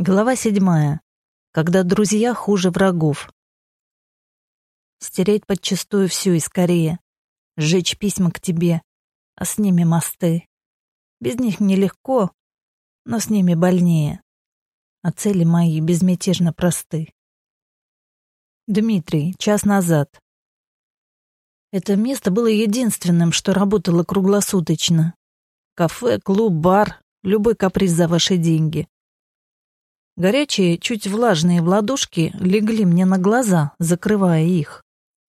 Глава седьмая. Когда друзья хуже врагов. Стереть подчистую всю и скорее. Сжечь письма к тебе, а с ними мосты. Без них нелегко, но с ними больнее. А цели мои безмятежно просты. Дмитрий, час назад. Это место было единственным, что работало круглосуточно. Кафе, клуб, бар, любой каприз за ваши деньги. Горячие, чуть влажные ладошки легли мне на глаза, закрывая их.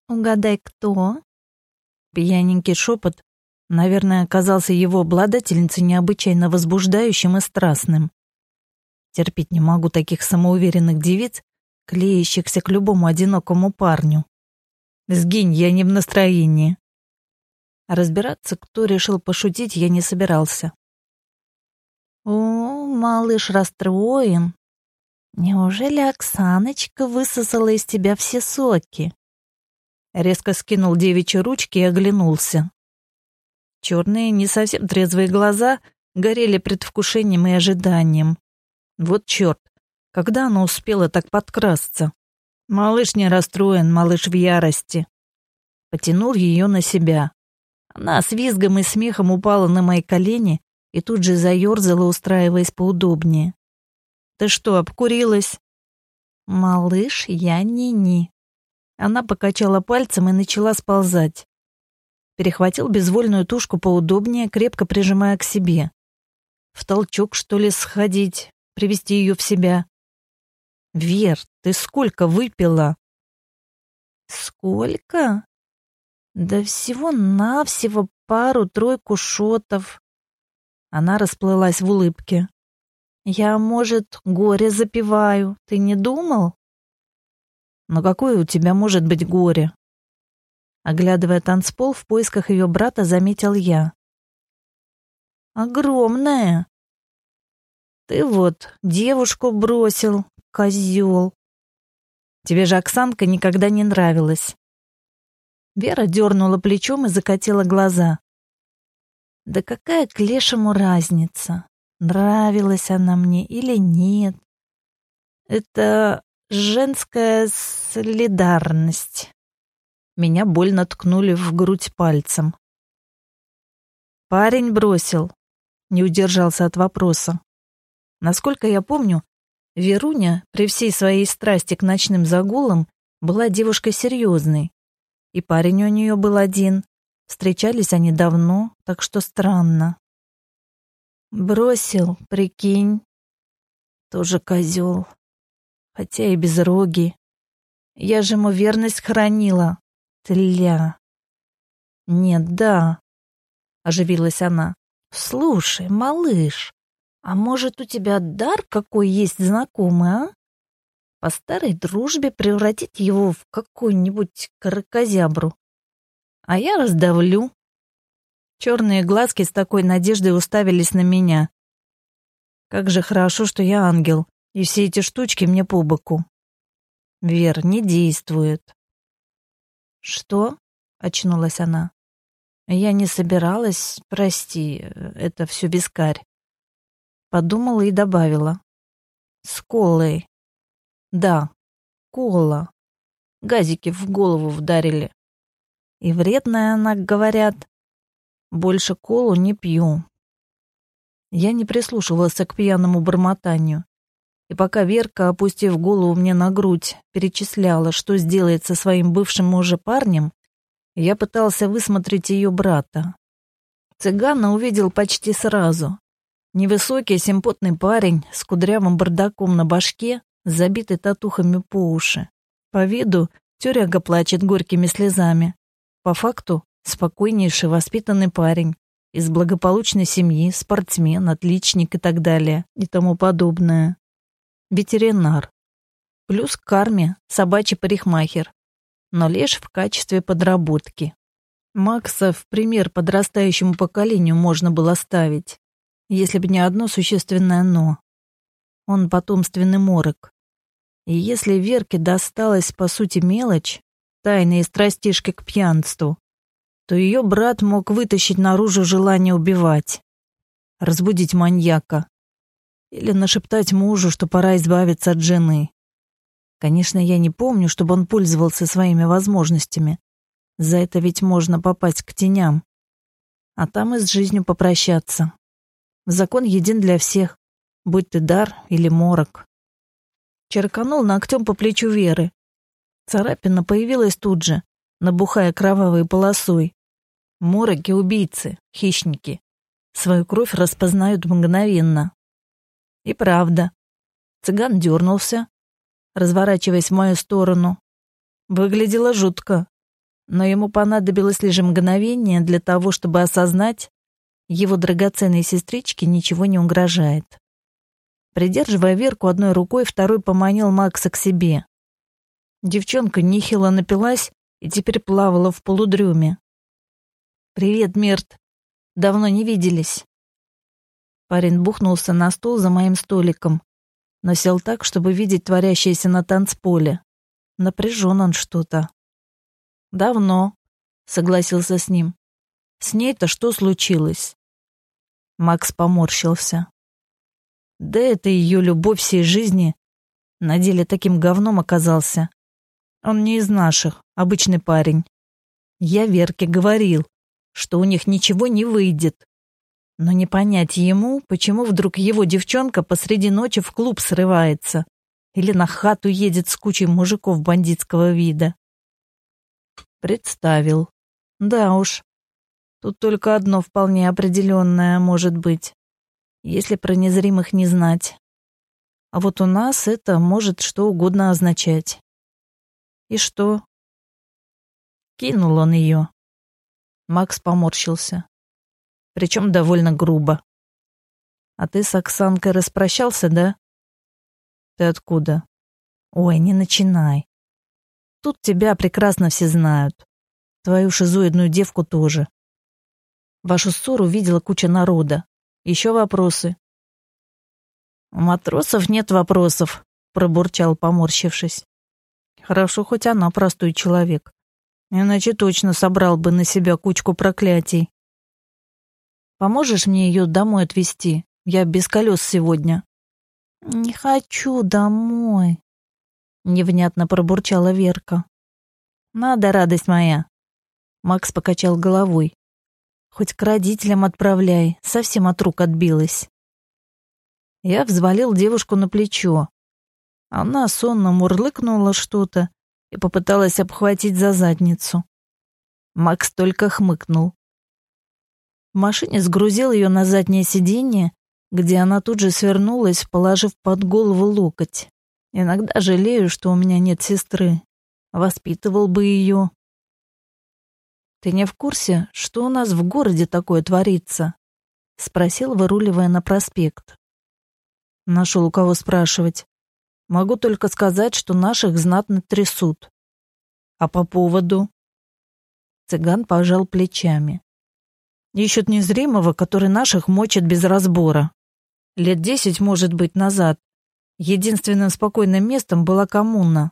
«Угадай, кто?» Пьяненький шепот, наверное, оказался его обладательницей необычайно возбуждающим и страстным. Терпеть не могу таких самоуверенных девиц, клеящихся к любому одинокому парню. Сгинь, я не в настроении. разбираться, кто решил пошутить, я не собирался. О, малыш расстроен, Неужели Оксаночка высосала из тебя все соки? Резко скинул девичьи ручки и оглянулся. Черные, не совсем трезвые глаза горели предвкушением и ожиданием. Вот черт, когда она успела так подкрасться? Малыш не расстроен, малыш в ярости. Потянул ее на себя. Она с визгом и смехом упала на мои колени и тут же заерзала, устраиваясь поудобнее. Ты что, обкурилась? Малыш, я не-ни. Она покачала пальцем и начала сползать. Перехватил безвольную тушку поудобнее, крепко прижимая к себе. В толчок, что ли, сходить, привести ее в себя. Вер, ты сколько выпила? Сколько? Да всего-навсего пару-тройку шотов. Она расплылась в улыбке. Я, может, горе запиваю. Ты не думал? Но какое у тебя может быть горе? Оглядывая танцпол в поисках ее брата, заметил я. Огромное. Ты вот девушку бросил, козел. Тебе же Оксанка никогда не нравилась. Вера дернула плечом и закатила глаза. Да какая к лешему разница? Нравилась она мне или нет. Это женская солидарность. Меня больно ткнули в грудь пальцем. Парень бросил, не удержался от вопроса. Насколько я помню, Веруня при всей своей страсти к ночным загулам была девушкой серьезной. И парень у нее был один. Встречались они давно, так что странно. Бросил, прикинь. Тоже козел. Хотя и без роги. Я же ему верность хранила. Тля. Нет, да. Оживилась она. Слушай, малыш, а может у тебя дар какой есть знакомый, а? По старой дружбе превратить его в какую-нибудь каракозябру. А я раздавлю, Черные глазки с такой надеждой уставились на меня. Как же хорошо, что я ангел, и все эти штучки мне по боку. Вер, не действует. Что? Очнулась она. Я не собиралась, прости, это все бескарь. Подумала и добавила. С колой. Да, кола. Газики в голову вдарили. И вредная она, говорят. Больше колу не пью. Я не прислушивался к пьяному бормотанию. И пока Верка, опустив голову мне на грудь, перечисляла, что сделает со своим бывшим уже парнем, я пытался высмотреть ее брата. Цыгана увидел почти сразу. Невысокий, симпотный парень с кудрявым бардаком на башке, забитый татухами по уши. По виду тюряга плачет горькими слезами. По факту Спокойнейший, воспитанный парень, из благополучной семьи, спортсмен, отличник и так далее, и тому подобное. Ветеринар. Плюс к карме собачий парикмахер, но лишь в качестве подработки. Макса в пример подрастающему поколению можно было ставить, если бы не одно существенное «но». Он потомственный морок. И если Верке досталась, по сути, мелочь, тайные страстишки к пьянству, то ее брат мог вытащить наружу желание убивать, разбудить маньяка. Или нашептать мужу, что пора избавиться от жены. Конечно, я не помню, чтобы он пользовался своими возможностями. За это ведь можно попасть к теням. А там и с жизнью попрощаться. Закон един для всех, будь ты дар или морок. Черканул ногтем по плечу Веры. Царапина появилась тут же, набухая кровавой полосой. Мороки — убийцы, хищники. Свою кровь распознают мгновенно. И правда. Цыган дернулся, разворачиваясь в мою сторону. Выглядело жутко, но ему понадобилось лишь мгновение для того, чтобы осознать, его драгоценной сестричке ничего не угрожает. Придерживая Верку одной рукой, второй поманил Макса к себе. Девчонка нехило напилась и теперь плавала в полудреме. «Привет, Мирт. Давно не виделись». Парень бухнулся на стул за моим столиком, но сел так, чтобы видеть творящееся на танцполе. Напряжен он что-то. «Давно», — согласился с ним. «С ней-то что случилось?» Макс поморщился. Да это ее любовь всей жизни. На деле таким говном оказался. Он не из наших, обычный парень. Я Верке говорил, что у них ничего не выйдет. Но не понять ему, почему вдруг его девчонка посреди ночи в клуб срывается или на хату едет с кучей мужиков бандитского вида. Представил. Да уж. Тут только одно вполне определенное может быть если про незримых не знать. А вот у нас это может что угодно означать. И что? Кинул он ее. Макс поморщился. Причем довольно грубо. А ты с Оксанкой распрощался, да? Ты откуда? Ой, не начинай. Тут тебя прекрасно все знают. Твою шизоидную девку тоже. Вашу ссору видела куча народа. Еще вопросы?» «У матросов нет вопросов», — пробурчал, поморщившись. «Хорошо, хоть она простой человек. Иначе точно собрал бы на себя кучку проклятий. Поможешь мне ее домой отвезти? Я без колес сегодня». «Не хочу домой», — невнятно пробурчала Верка. «Надо, радость моя». Макс покачал головой. Хоть к родителям отправляй, совсем от рук отбилась. Я взвалил девушку на плечо. Она сонно мурлыкнула что-то и попыталась обхватить за задницу. Макс только хмыкнул. В машине сгрузил ее на заднее сиденье, где она тут же свернулась, положив под голову локоть. Иногда жалею, что у меня нет сестры. Воспитывал бы ее. «Ты не в курсе, что у нас в городе такое творится?» — спросил, выруливая на проспект. Нашел у кого спрашивать. Могу только сказать, что наших знатно трясут. А по поводу? Цыган пожал плечами. Ищут незримого, который наших мочит без разбора. Лет десять, может быть, назад. Единственным спокойным местом была коммуна.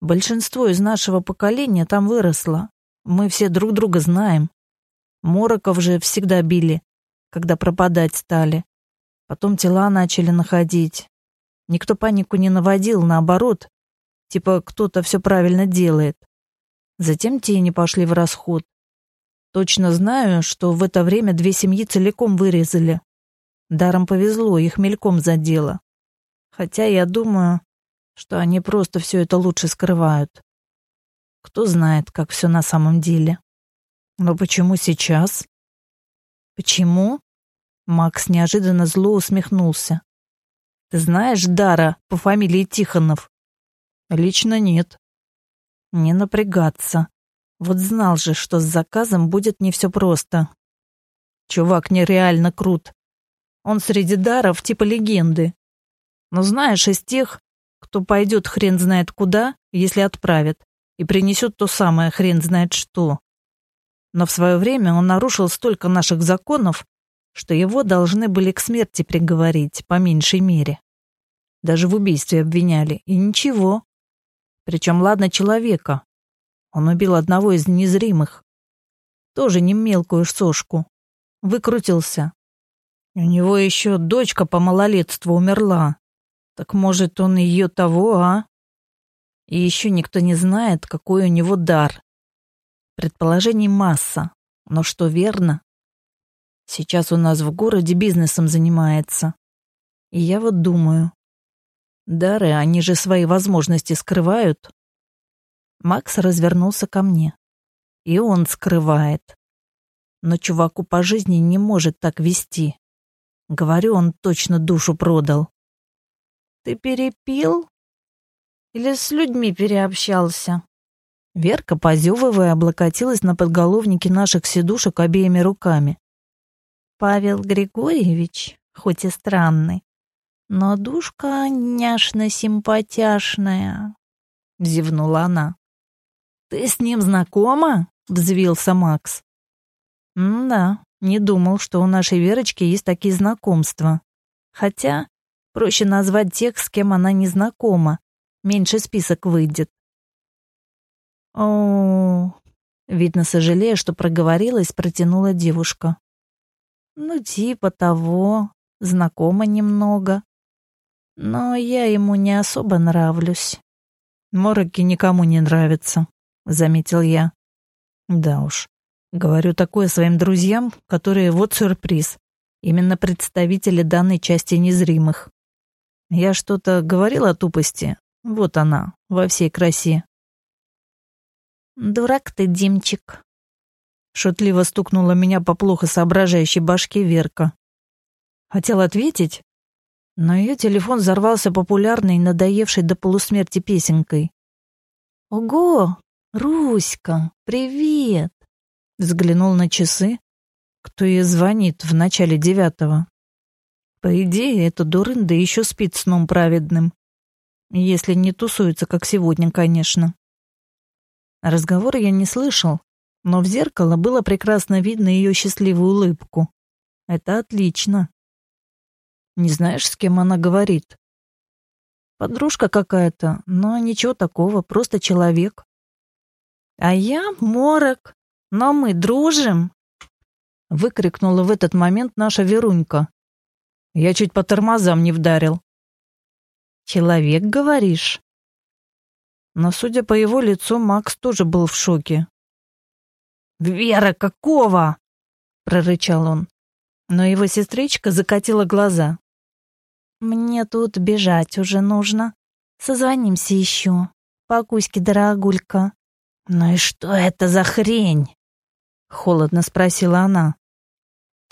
Большинство из нашего поколения там выросло. Мы все друг друга знаем. Мороков же всегда били, когда пропадать стали. Потом тела начали находить. Никто панику не наводил, наоборот. Типа кто-то все правильно делает. Затем тени пошли в расход. Точно знаю, что в это время две семьи целиком вырезали. Даром повезло, их мельком задело. Хотя я думаю, что они просто все это лучше скрывают. Кто знает, как все на самом деле. Но почему сейчас? Почему? Макс неожиданно зло усмехнулся. Ты знаешь Дара по фамилии Тихонов? Лично нет. Не напрягаться. Вот знал же, что с заказом будет не все просто. Чувак нереально крут. Он среди даров типа легенды. Но знаешь, из тех, кто пойдет хрен знает куда, если отправят и принесет то самое хрен знает что. Но в свое время он нарушил столько наших законов, что его должны были к смерти приговорить, по меньшей мере. Даже в убийстве обвиняли, и ничего. Причем, ладно, человека. Он убил одного из незримых. Тоже не мелкую сошку. Выкрутился. У него еще дочка по малолетству умерла. Так может, он ее того, а? И еще никто не знает, какой у него дар. Предположений масса, но что верно? Сейчас у нас в городе бизнесом занимается. И я вот думаю, дары, они же свои возможности скрывают. Макс развернулся ко мне. И он скрывает. Но чуваку по жизни не может так вести. Говорю, он точно душу продал. Ты перепил? Или с людьми переобщался? Верка, позевывая, облокотилась на подголовнике наших сидушек обеими руками. Павел Григорьевич, хоть и странный, но душка няшно-симпатяшная, — зевнула она. «Ты с ним знакома?» — взвился Макс. «Да, не думал, что у нашей Верочки есть такие знакомства. Хотя проще назвать тех, с кем она не знакома. Меньше список выйдет». «О, видно, сожалея, что проговорилась, протянула девушка. «Ну, типа того, знакома немного. Но я ему не особо нравлюсь». «Мороки никому не нравятся», — заметил я. «Да уж. Говорю такое своим друзьям, которые вот сюрприз. Именно представители данной части незримых. Я что-то говорил о тупости. Вот она, во всей красе. «Дурак ты, Димчик», — шутливо стукнула меня по плохо соображающей башке Верка. Хотел ответить, но ее телефон взорвался популярной, надоевшей до полусмерти песенкой. «Ого, Руська, привет!» Взглянул на часы. Кто ей звонит в начале девятого? По идее, эта дурында еще спит сном праведным. Если не тусуется, как сегодня, конечно. Разговор я не слышал, но в зеркало было прекрасно видно ее счастливую улыбку. Это отлично. Не знаешь, с кем она говорит? Подружка какая-то, но ничего такого, просто человек. А я морок, но мы дружим!» Выкрикнула в этот момент наша Верунька. Я чуть по тормозам не вдарил. «Человек, говоришь?» Но, судя по его лицу, Макс тоже был в шоке. «Вера, какого?» — прорычал он. Но его сестричка закатила глаза. «Мне тут бежать уже нужно. Созвонимся еще. Покуськи, дорогулька». «Ну и что это за хрень?» Холодно спросила она.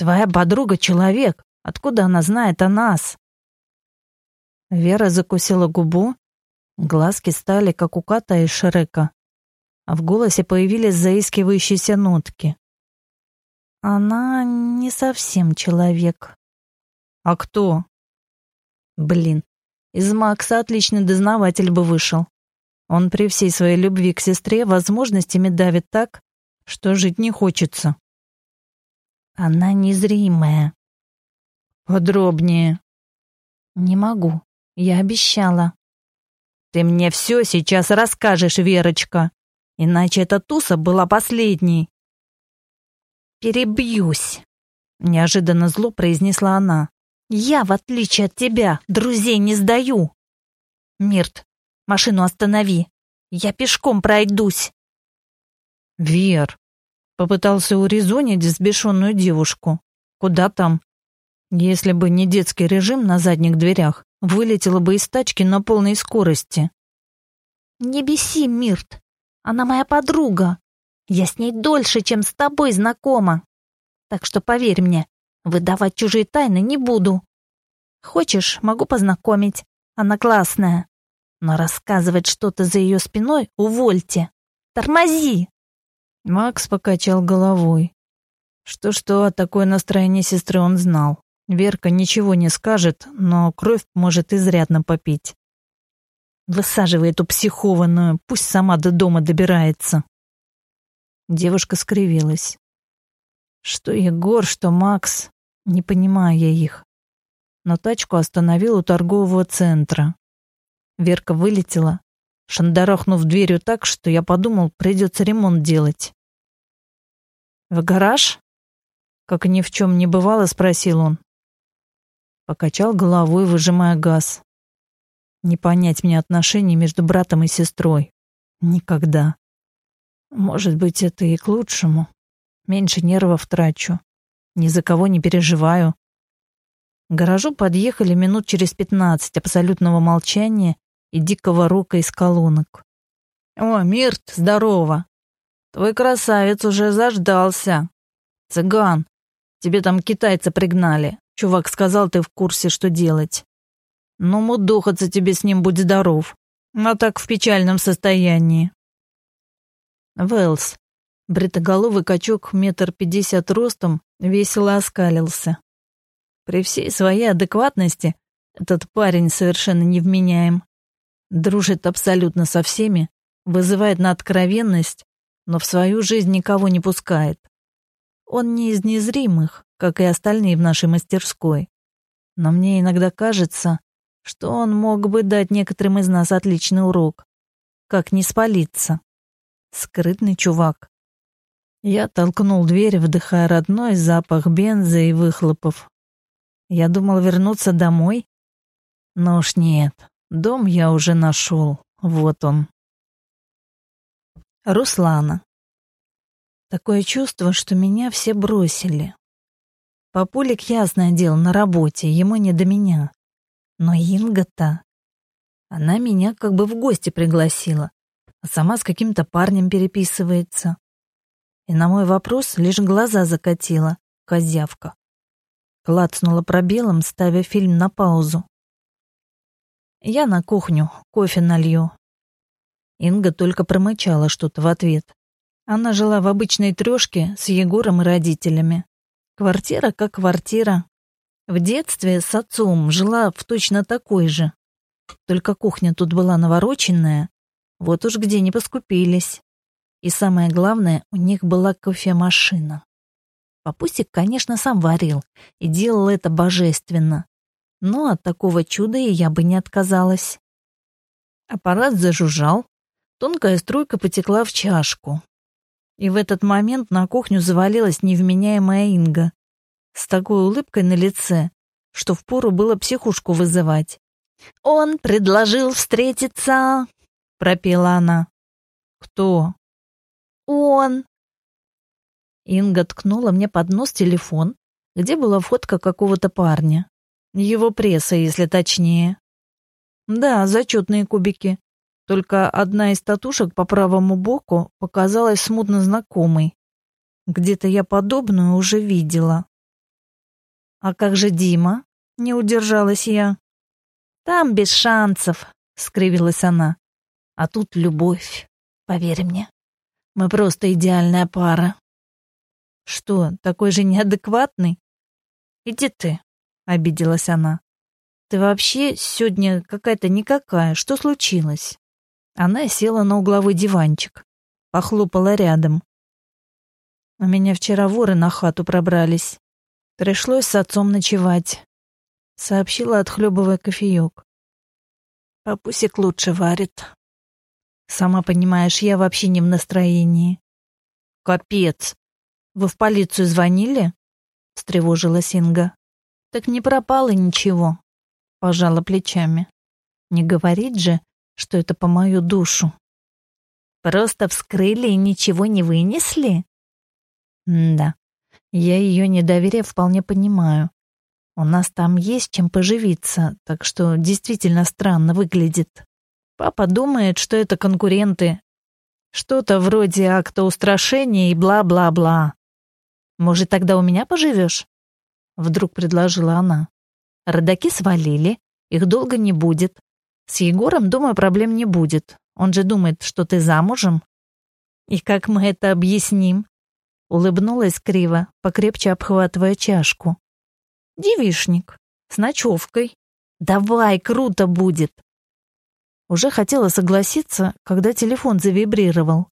Твоя подруга человек. Откуда она знает о нас? Вера закусила губу. Глазки стали, как у кота из Шрека. А в голосе появились заискивающиеся нотки. Она не совсем человек. А кто? Блин, из Макса отличный дознаватель бы вышел. Он при всей своей любви к сестре возможностями давит так, что жить не хочется. Она незримая. Подробнее. Не могу. Я обещала. Ты мне все сейчас расскажешь, Верочка. Иначе эта туса была последней. Перебьюсь. Неожиданно зло произнесла она. Я, в отличие от тебя, друзей не сдаю. Мирт, машину останови. Я пешком пройдусь. Вер, Попытался урезонить взбешенную девушку. Куда там? Если бы не детский режим на задних дверях, вылетела бы из тачки на полной скорости. «Не беси, Мирт. Она моя подруга. Я с ней дольше, чем с тобой знакома. Так что поверь мне, выдавать чужие тайны не буду. Хочешь, могу познакомить. Она классная. Но рассказывать что-то за ее спиной увольте. Тормози!» Макс покачал головой. Что-что, о такое настроение сестры он знал. Верка ничего не скажет, но кровь может изрядно попить. Высаживай эту психованную, пусть сама до дома добирается. Девушка скривилась. Что Егор, что Макс, не понимаю я их. Но тачку остановил у торгового центра. Верка вылетела, шандарахнув дверью так, что я подумал, придется ремонт делать. «В гараж?» Как ни в чем не бывало, спросил он. Покачал головой, выжимая газ. Не понять мне отношений между братом и сестрой. Никогда. Может быть, это и к лучшему. Меньше нервов трачу. Ни за кого не переживаю. К гаражу подъехали минут через пятнадцать абсолютного молчания и дикого рока из колонок. «О, Мирт, здорово! Твой красавец уже заждался. Цыган, тебе там китайцы пригнали. Чувак сказал, ты в курсе, что делать. Ну, мудохаться тебе с ним, будь здоров. А так в печальном состоянии. Вэлс, бритоголовый качок метр пятьдесят ростом, весело оскалился. При всей своей адекватности этот парень совершенно невменяем. Дружит абсолютно со всеми, вызывает на откровенность, но в свою жизнь никого не пускает. Он не из незримых, как и остальные в нашей мастерской. Но мне иногда кажется, что он мог бы дать некоторым из нас отличный урок. Как не спалиться. Скрытный чувак. Я толкнул дверь, вдыхая родной запах бенза и выхлопов. Я думал вернуться домой. Но уж нет, дом я уже нашел. Вот он. Руслана. Такое чувство, что меня все бросили. Папулик, ясное дело, на работе, ему не до меня. Но Инга-то... Она меня как бы в гости пригласила, а сама с каким-то парнем переписывается. И на мой вопрос лишь глаза закатила, козявка. Клацнула пробелом, ставя фильм на паузу. Я на кухню, кофе налью. Инга только промычала что-то в ответ. Она жила в обычной трешке с Егором и родителями. Квартира как квартира. В детстве с отцом жила в точно такой же. Только кухня тут была навороченная, вот уж где не поскупились. И самое главное, у них была кофемашина. Папусик, конечно, сам варил и делал это божественно. Но от такого чуда я бы не отказалась. Аппарат зажужжал, тонкая струйка потекла в чашку. И в этот момент на кухню завалилась невменяемая Инга с такой улыбкой на лице, что впору было психушку вызывать. «Он предложил встретиться!» — пропела она. «Кто?» «Он!» Инга ткнула мне под нос телефон, где была фотка какого-то парня. Его пресса, если точнее. Да, зачетные кубики. Только одна из татушек по правому боку показалась смутно знакомой. Где-то я подобную уже видела. «А как же Дима?» — не удержалась я. «Там без шансов», — скривилась она. «А тут любовь, поверь мне. Мы просто идеальная пара». «Что, такой же неадекватный?» «Иди ты», — обиделась она. «Ты вообще сегодня какая-то никакая. Что случилось?» Она села на угловой диванчик, похлопала рядом. У меня вчера воры на хату пробрались. Пришлось с отцом ночевать. Сообщила, отхлебывая кофеек. Папусик лучше варит. Сама понимаешь, я вообще не в настроении. Капец. Вы в полицию звонили? Встревожилась Инга. Так не пропало ничего. Пожала плечами. Не говорить же, что это по мою душу. Просто вскрыли и ничего не вынесли? М да, я ее недоверие вполне понимаю. У нас там есть чем поживиться, так что действительно странно выглядит. Папа думает, что это конкуренты. Что-то вроде акта устрашения и бла-бла-бла. Может, тогда у меня поживешь? Вдруг предложила она. Родаки свалили, их долго не будет. С Егором, думаю, проблем не будет. Он же думает, что ты замужем. И как мы это объясним? Улыбнулась криво, покрепче обхватывая чашку. Девишник. С ночевкой. Давай, круто будет. Уже хотела согласиться, когда телефон завибрировал.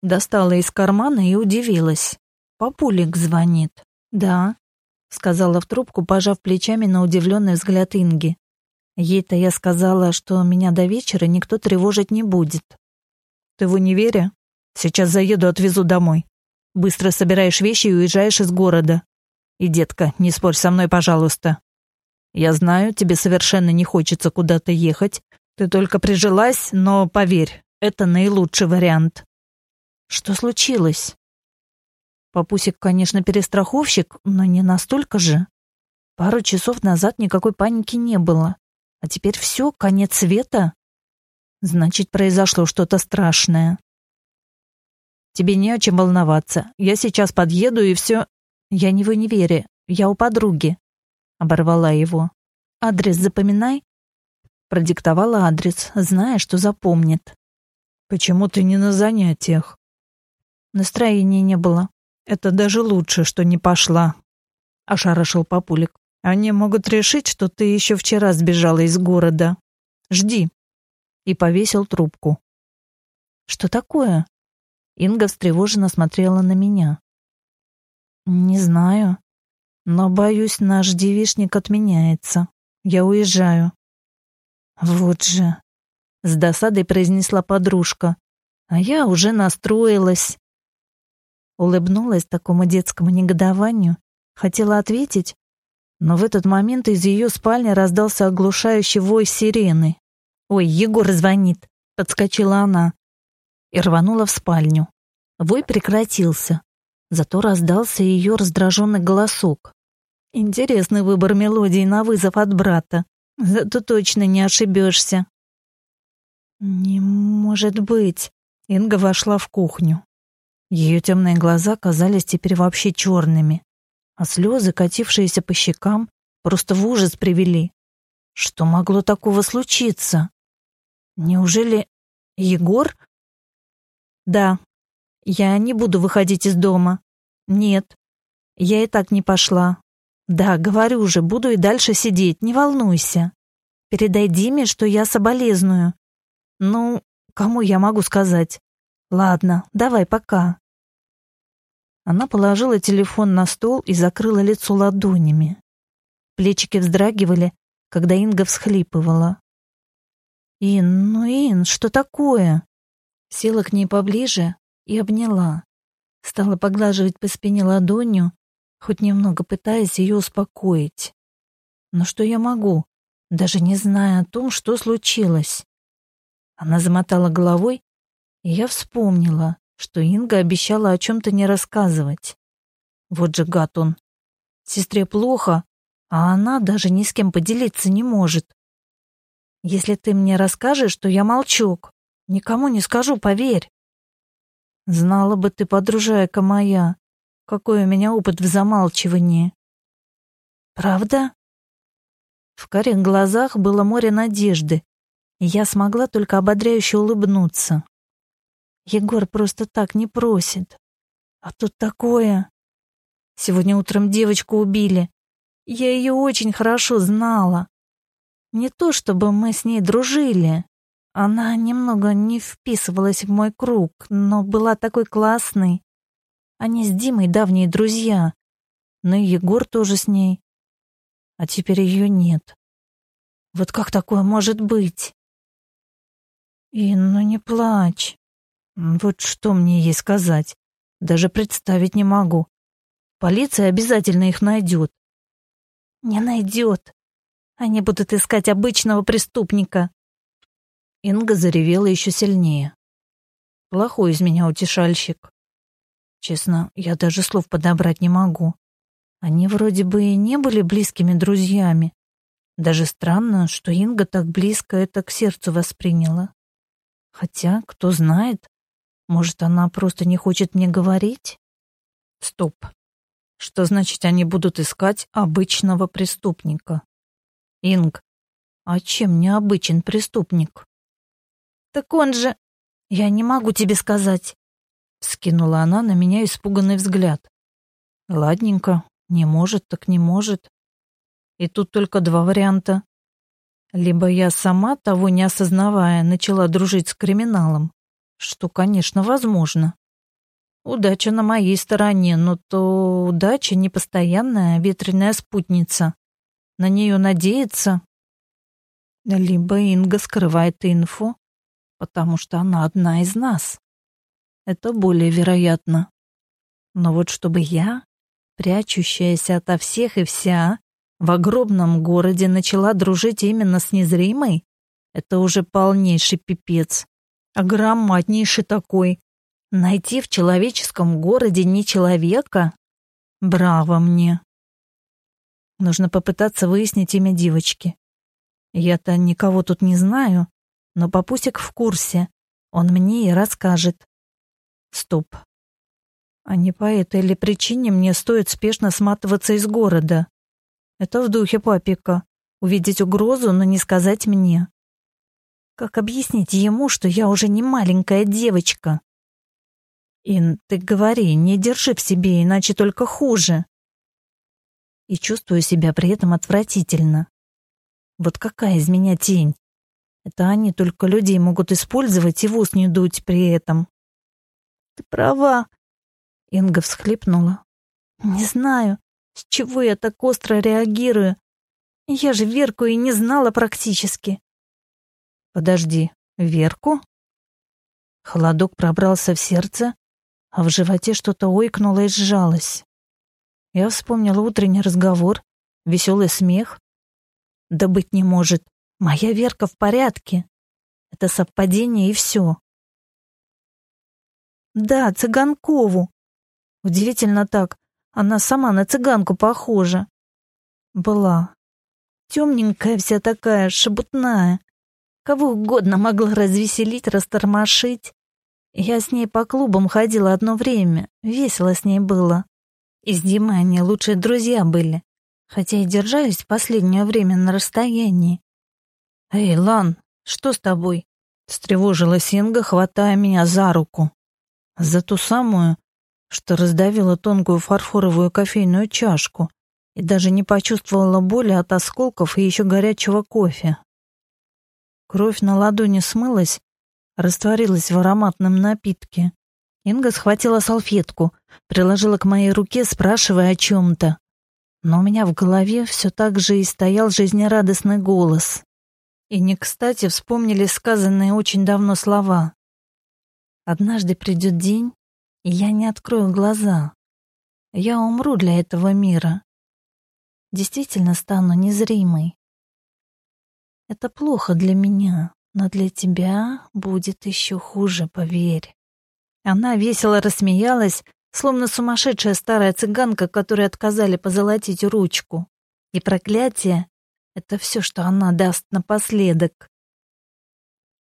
Достала из кармана и удивилась. Папулик звонит. Да, сказала в трубку, пожав плечами на удивленный взгляд Инги. Ей-то я сказала, что меня до вечера никто тревожить не будет. Ты в универе? Сейчас заеду, отвезу домой. Быстро собираешь вещи и уезжаешь из города. И, детка, не спорь со мной, пожалуйста. Я знаю, тебе совершенно не хочется куда-то ехать. Ты только прижилась, но поверь, это наилучший вариант. Что случилось? Папусик, конечно, перестраховщик, но не настолько же. Пару часов назад никакой паники не было. А теперь все, конец света? Значит, произошло что-то страшное. Тебе не о чем волноваться. Я сейчас подъеду и все... Я не в универе, я у подруги. Оборвала его. Адрес запоминай. Продиктовала адрес, зная, что запомнит. Почему ты не на занятиях? Настроения не было. Это даже лучше, что не пошла. Ошарашил папулик. Они могут решить, что ты еще вчера сбежала из города. Жди. И повесил трубку. Что такое? Инга встревоженно смотрела на меня. Не знаю, но боюсь, наш девишник отменяется. Я уезжаю. Вот же, с досадой произнесла подружка. А я уже настроилась. Улыбнулась такому детскому негодованию, хотела ответить, но в этот момент из ее спальни раздался оглушающий вой сирены. «Ой, Егор звонит!» — подскочила она и рванула в спальню. Вой прекратился, зато раздался ее раздраженный голосок. Интересный выбор мелодии на вызов от брата, зато точно не ошибешься. «Не может быть!» Инга вошла в кухню. Ее темные глаза казались теперь вообще черными а слезы, катившиеся по щекам, просто в ужас привели. Что могло такого случиться? Неужели Егор? Да, я не буду выходить из дома. Нет, я и так не пошла. Да, говорю же, буду и дальше сидеть, не волнуйся. Передай Диме, что я соболезную. Ну, кому я могу сказать? Ладно, давай пока. Она положила телефон на стол и закрыла лицо ладонями. Плечики вздрагивали, когда Инга всхлипывала. «Ин, ну, Ин, что такое?» Села к ней поближе и обняла. Стала поглаживать по спине ладонью, хоть немного пытаясь ее успокоить. Но что я могу, даже не зная о том, что случилось? Она замотала головой, и я вспомнила, что Инга обещала о чем-то не рассказывать. Вот же гад он. Сестре плохо, а она даже ни с кем поделиться не может. Если ты мне расскажешь, то я молчок. Никому не скажу, поверь. Знала бы ты, подружайка моя, какой у меня опыт в замалчивании. Правда? В карих глазах было море надежды, и я смогла только ободряюще улыбнуться. Егор просто так не просит. А тут такое. Сегодня утром девочку убили. Я ее очень хорошо знала. Не то чтобы мы с ней дружили. Она немного не вписывалась в мой круг, но была такой классной. Они с Димой давние друзья. Но и Егор тоже с ней. А теперь ее нет. Вот как такое может быть? Инна, не плачь. Вот что мне ей сказать? Даже представить не могу. Полиция обязательно их найдет. Не найдет. Они будут искать обычного преступника. Инга заревела еще сильнее. Плохой из меня утешальщик. Честно, я даже слов подобрать не могу. Они вроде бы и не были близкими друзьями. Даже странно, что Инга так близко это к сердцу восприняла. Хотя, кто знает, может, она просто не хочет мне говорить? Стоп. Что значит, они будут искать обычного преступника? Инг, а чем необычен преступник? Так он же... Я не могу тебе сказать. Скинула она на меня испуганный взгляд. Ладненько, не может, так не может. И тут только два варианта. Либо я сама, того не осознавая, начала дружить с криминалом, что, конечно, возможно. Удача на моей стороне, но то удача непостоянная ветреная спутница. На нее надеяться. Либо Инга скрывает инфу, потому что она одна из нас. Это более вероятно. Но вот чтобы я, прячущаяся ото всех и вся, в огромном городе начала дружить именно с незримой, это уже полнейший пипец. Громаднейший такой. Найти в человеческом городе не человека? Браво мне. Нужно попытаться выяснить имя девочки. Я-то никого тут не знаю, но папусик в курсе. Он мне и расскажет. Стоп. А не по этой ли причине мне стоит спешно сматываться из города? Это в духе папика. Увидеть угрозу, но не сказать мне. Как объяснить ему, что я уже не маленькая девочка? Ин, ты говори, не держи в себе, иначе только хуже. И чувствую себя при этом отвратительно. Вот какая из меня тень? Это они только людей могут использовать и в ус не дуть при этом. Ты права. Инга всхлипнула. Не знаю, с чего я так остро реагирую? Я же Верку и не знала практически. Подожди, Верку? Холодок пробрался в сердце, а в животе что-то ойкнуло и сжалось. Я вспомнила утренний разговор, веселый смех. Да быть не может, моя Верка в порядке. Это совпадение и все. Да, Цыганкову. Удивительно так, она сама на цыганку похожа. Была. Темненькая вся такая, шебутная. Кого угодно могла развеселить, растормошить. Я с ней по клубам ходила одно время. Весело с ней было. И с Димой они лучшие друзья были. Хотя и держались в последнее время на расстоянии. «Эй, Лан, что с тобой?» Встревожилась Инга, хватая меня за руку. За ту самую, что раздавила тонкую фарфоровую кофейную чашку и даже не почувствовала боли от осколков и еще горячего кофе. Кровь на ладони смылась, растворилась в ароматном напитке. Инга схватила салфетку, приложила к моей руке, спрашивая о чем-то. Но у меня в голове все так же и стоял жизнерадостный голос. И не кстати вспомнили сказанные очень давно слова. «Однажды придет день, я не открою глаза. Я умру для этого мира. Действительно стану незримой. Это плохо для меня, но для тебя будет еще хуже, поверь. Она весело рассмеялась, словно сумасшедшая старая цыганка, которой отказали позолотить ручку. И проклятие — это все, что она даст напоследок.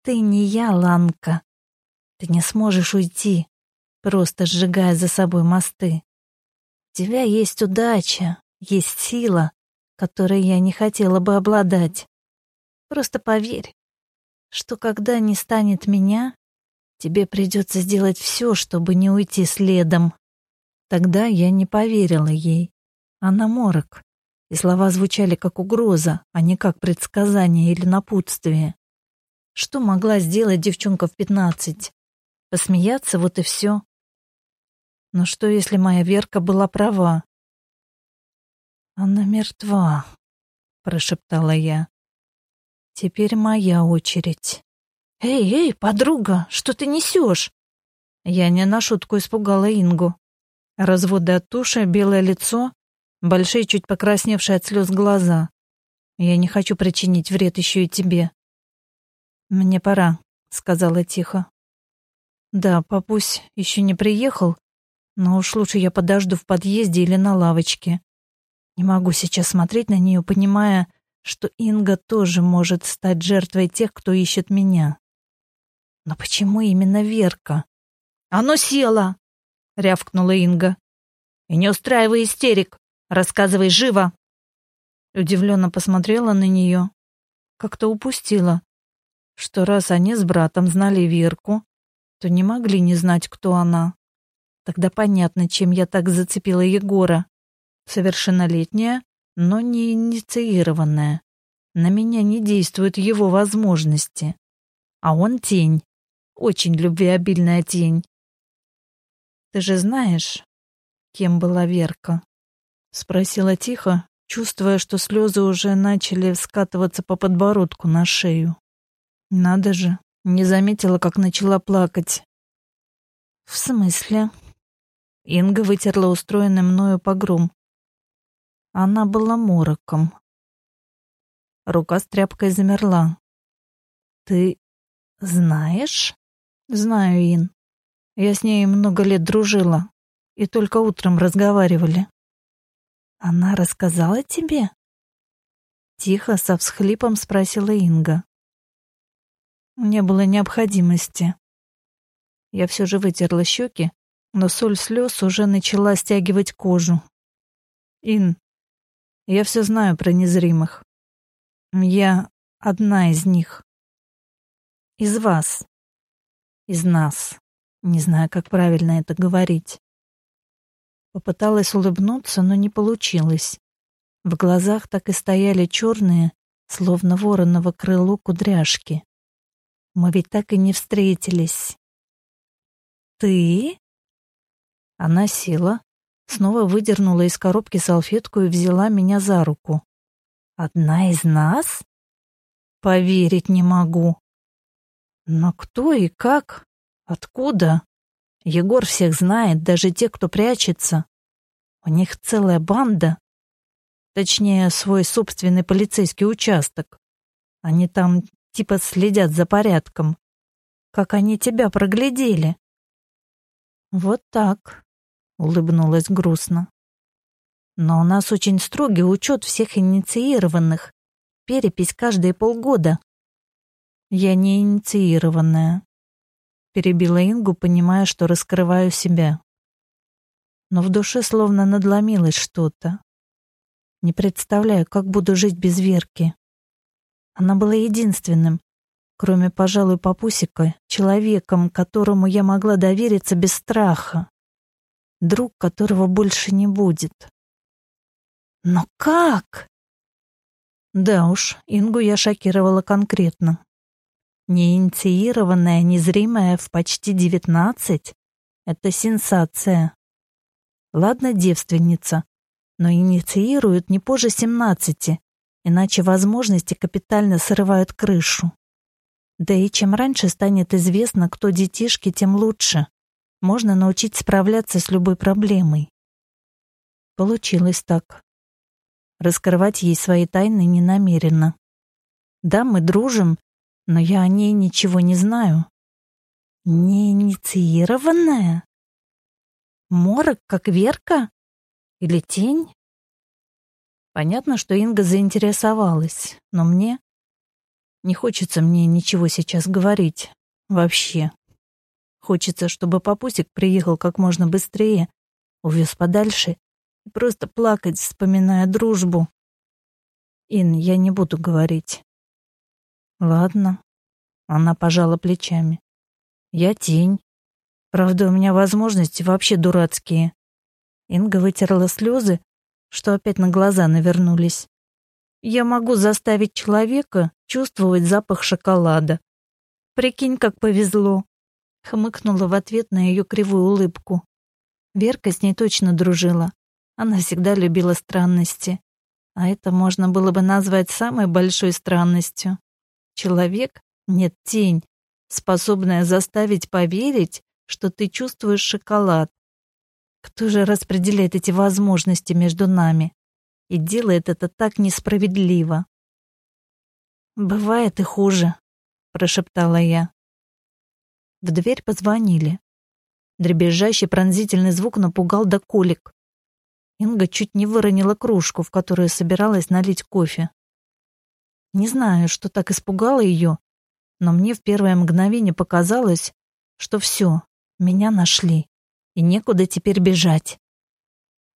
Ты не я, Ланка. Ты не сможешь уйти просто сжигая за собой мосты. У тебя есть удача, есть сила, которой я не хотела бы обладать. Просто поверь, что когда не станет меня, тебе придется сделать все, чтобы не уйти следом. Тогда я не поверила ей. Она морок, и слова звучали как угроза, а не как предсказание или напутствие. Что могла сделать девчонка в пятнадцать? Посмеяться, вот и все. Но что, если моя Верка была права? «Она мертва», — прошептала я. «Теперь моя очередь». «Эй, эй, подруга, что ты несешь?» Я не на шутку испугала Ингу. Разводы от туши, белое лицо, большие, чуть покрасневшие от слез глаза. Я не хочу причинить вред еще и тебе. «Мне пора», — сказала тихо. «Да, папусь еще не приехал, но уж лучше я подожду в подъезде или на лавочке. Не могу сейчас смотреть на нее, понимая, что Инга тоже может стать жертвой тех, кто ищет меня. Но почему именно Верка? «Оно село!» — рявкнула Инга. «И не устраивай истерик! Рассказывай живо!» Удивленно посмотрела на нее. Как-то упустила, что раз они с братом знали Верку, то не могли не знать, кто она. Тогда понятно, чем я так зацепила Егора. Совершеннолетняя, но не инициированная. На меня не действуют его возможности. А он тень. Очень любвеобильная тень. Ты же знаешь, кем была Верка? Спросила тихо, чувствуя, что слезы уже начали скатываться по подбородку на шею. Надо же, не заметила, как начала плакать. В смысле? Инга вытерла устроенный мною погром. Она была мороком. Рука с тряпкой замерла. «Ты знаешь?» «Знаю, Ин. Я с ней много лет дружила, и только утром разговаривали». «Она рассказала тебе?» Тихо, со всхлипом спросила Инга. Не было необходимости. Я все же вытерла щеки, но соль слез уже начала стягивать кожу. Ин, я все знаю про незримых. Я одна из них. Из вас. Из нас. Не знаю, как правильно это говорить. Попыталась улыбнуться, но не получилось. В глазах так и стояли черные, словно вороново крыло кудряшки. Мы ведь так и не встретились. Ты? Она села, снова выдернула из коробки салфетку и взяла меня за руку. Одна из нас? Поверить не могу. Но кто и как? Откуда? Егор всех знает, даже те, кто прячется. У них целая банда. Точнее, свой собственный полицейский участок. Они там типа следят за порядком. Как они тебя проглядели? Вот так, улыбнулась грустно. Но у нас очень строгий учет всех инициированных. Перепись каждые полгода. Я не инициированная перебила Ингу, понимая, что раскрываю себя. Но в душе словно надломилось что-то. Не представляю, как буду жить без Верки. Она была единственным, кроме, пожалуй, папусика, человеком, которому я могла довериться без страха. Друг, которого больше не будет. Но как? Да уж, Ингу я шокировала конкретно. Неинициированная, незримая в почти девятнадцать — это сенсация. Ладно, девственница, но инициируют не позже семнадцати, иначе возможности капитально срывают крышу. Да и чем раньше станет известно, кто детишки, тем лучше. Можно научить справляться с любой проблемой. Получилось так. Раскрывать ей свои тайны не намерена. Да, мы дружим, но я о ней ничего не знаю. Не инициированная? Морок, как Верка? Или тень? Понятно, что Инга заинтересовалась, но мне... Не хочется мне ничего сейчас говорить. Вообще. Хочется, чтобы папусик приехал как можно быстрее, увез подальше и просто плакать, вспоминая дружбу. Ин, я не буду говорить. Ладно. Она пожала плечами. Я тень. Правда, у меня возможности вообще дурацкие. Инга вытерла слезы, что опять на глаза навернулись. Я могу заставить человека чувствовать запах шоколада. Прикинь, как повезло. Хмыкнула в ответ на ее кривую улыбку. Верка с ней точно дружила. Она всегда любила странности. А это можно было бы назвать самой большой странностью. Человек, нет, тень, способная заставить поверить, что ты чувствуешь шоколад. Кто же распределяет эти возможности между нами и делает это так несправедливо? Бывает и хуже, прошептала я. В дверь позвонили. Дребезжащий пронзительный звук напугал до колик. Инга чуть не выронила кружку, в которую собиралась налить кофе. Не знаю, что так испугало ее, но мне в первое мгновение показалось, что все, меня нашли, и некуда теперь бежать.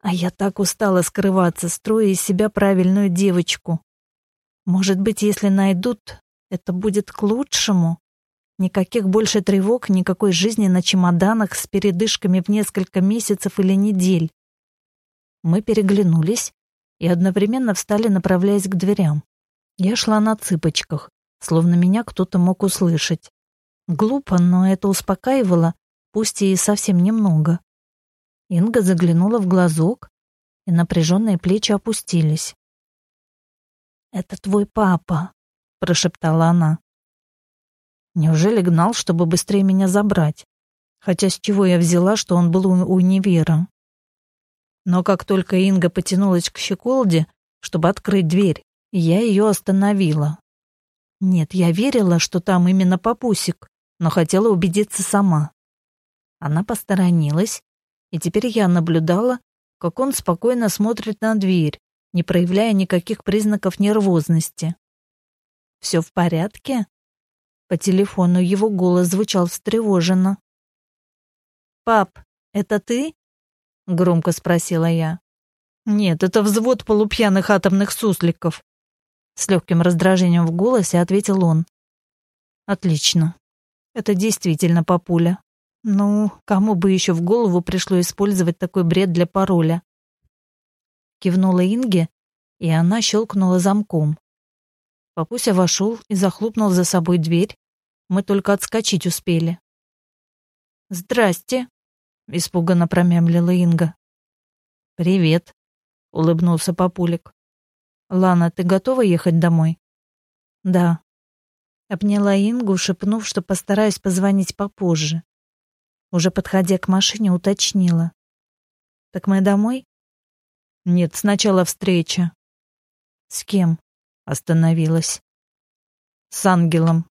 А я так устала скрываться, строя из себя правильную девочку. Может быть, если найдут, это будет к лучшему? Никаких больше тревог, никакой жизни на чемоданах с передышками в несколько месяцев или недель. Мы переглянулись и одновременно встали, направляясь к дверям. Я шла на цыпочках, словно меня кто-то мог услышать. Глупо, но это успокаивало, пусть и совсем немного. Инга заглянула в глазок, и напряженные плечи опустились. «Это твой папа», — прошептала она. Неужели гнал, чтобы быстрее меня забрать? Хотя с чего я взяла, что он был у универа? Но как только Инга потянулась к щеколде, чтобы открыть дверь, я ее остановила. Нет, я верила, что там именно папусик, но хотела убедиться сама. Она посторонилась, и теперь я наблюдала, как он спокойно смотрит на дверь, не проявляя никаких признаков нервозности. «Все в порядке?» По телефону его голос звучал встревоженно. «Пап, это ты?» — громко спросила я. «Нет, это взвод полупьяных атомных сусликов», — с легким раздражением в голосе ответил он. «Отлично. Это действительно папуля. Ну, кому бы еще в голову пришло использовать такой бред для пароля?» Кивнула Инге, и она щелкнула замком. Папуся вошел и захлопнул за собой дверь. Мы только отскочить успели. «Здрасте», — испуганно промямлила Инга. «Привет», — улыбнулся папулик. «Лана, ты готова ехать домой?» «Да». Обняла Ингу, шепнув, что постараюсь позвонить попозже. Уже подходя к машине, уточнила. «Так мы домой?» «Нет, сначала встреча». «С кем?» Остановилась. С ангелом.